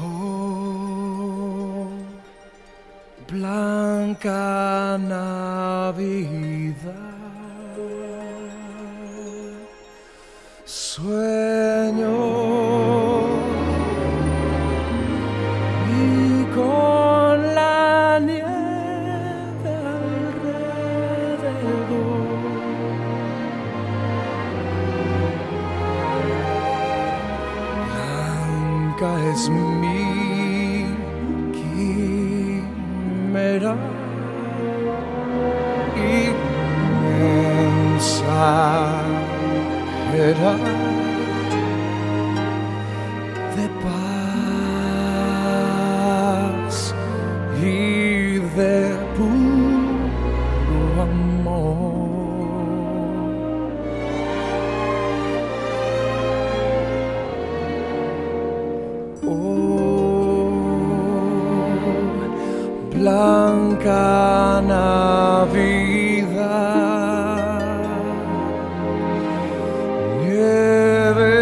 Oh, blanca Navidad, sueño guides me कि मेरा इंसान है blanca Navidad, nieve,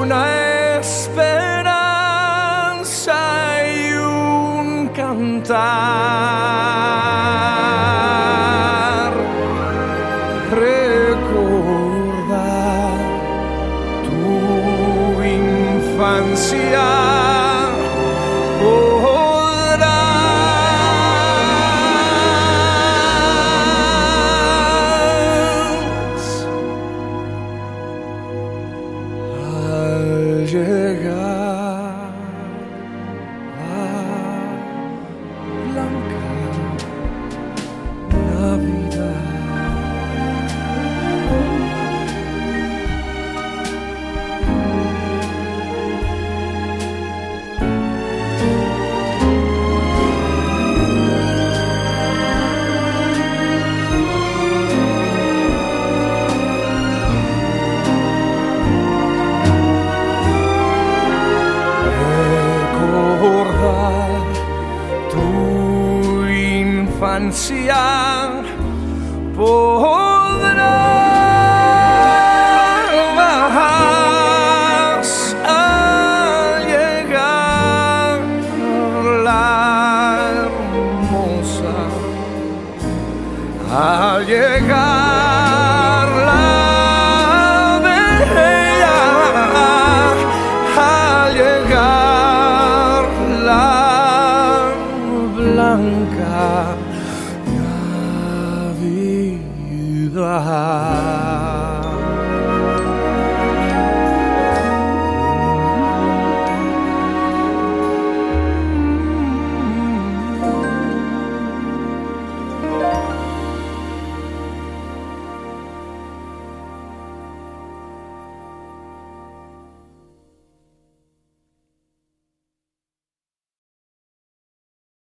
una esperanza y un cantar. Infancia podrás ansiar podrás al llegar la hermosa, al llegar. la blanca. be the high.